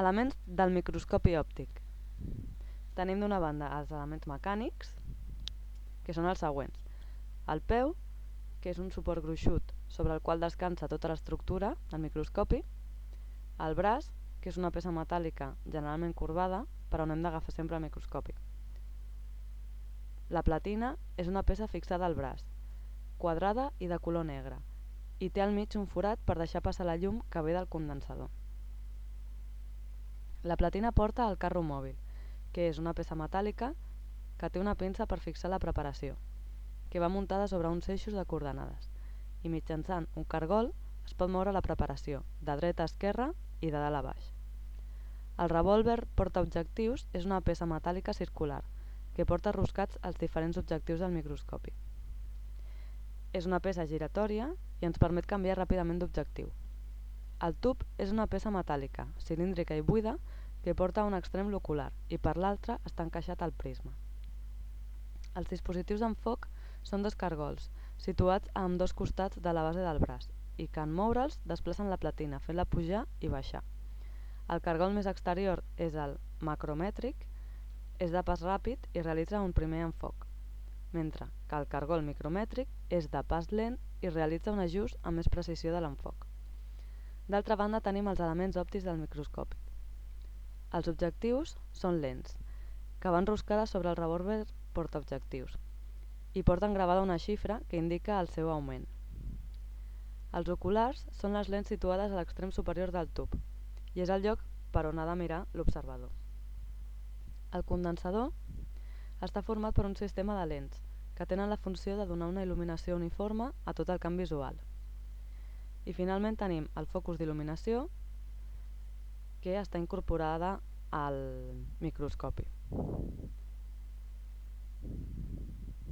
Elements del microscopi òptic. Tenim d'una banda els elements mecànics, que són els següents. El peu, que és un suport gruixut sobre el qual descansa tota l'estructura del microscopi. El braç, que és una peça metàl·lica generalment corbada, però on hem d'agafar sempre el microscopi. La platina és una peça fixada al braç, quadrada i de color negre, i té al mig un forat per deixar passar la llum que ve del condensador. La platina porta el carro mòbil, que és una peça metàl·lica que té una pinça per fixar la preparació, que va muntada sobre uns eixos de coordenades, i mitjançant un cargol es pot moure la preparació, de dreta a esquerra i de dalt a baix. El revòlver porta-objectius és una peça metàl·lica circular, que porta roscats els diferents objectius del microscopi. És una peça giratòria i ens permet canviar ràpidament d'objectiu. El tub és una peça metàl·lica, cilíndrica i buida que porta un extrem l'ocular i per l'altre està encaixat al prisma. Els dispositius d'enfoc són dos cargols, situats a dos costats de la base del braç i que en moure'ls desplacen la platina fent-la pujar i baixar. El cargol més exterior és el macromètric, és de pas ràpid i realitza un primer enfoc, mentre que el cargol micromètric és de pas lent i realitza un ajust amb més precisió de l'enfoc. D'altra banda tenim els elements òptics del microscopi. Els objectius són lents, que van roscades sobre el revòlver portaobjectius i porten gravada una xifra que indica el seu augment. Els oculars són les lents situades a l'extrem superior del tub i és el lloc per on ha de mirar l'observador. El condensador està format per un sistema de lents que tenen la funció de donar una il·luminació uniforme a tot el camp visual. I finalment tenim el focus d'il·luminació que està incorporada al microscopi.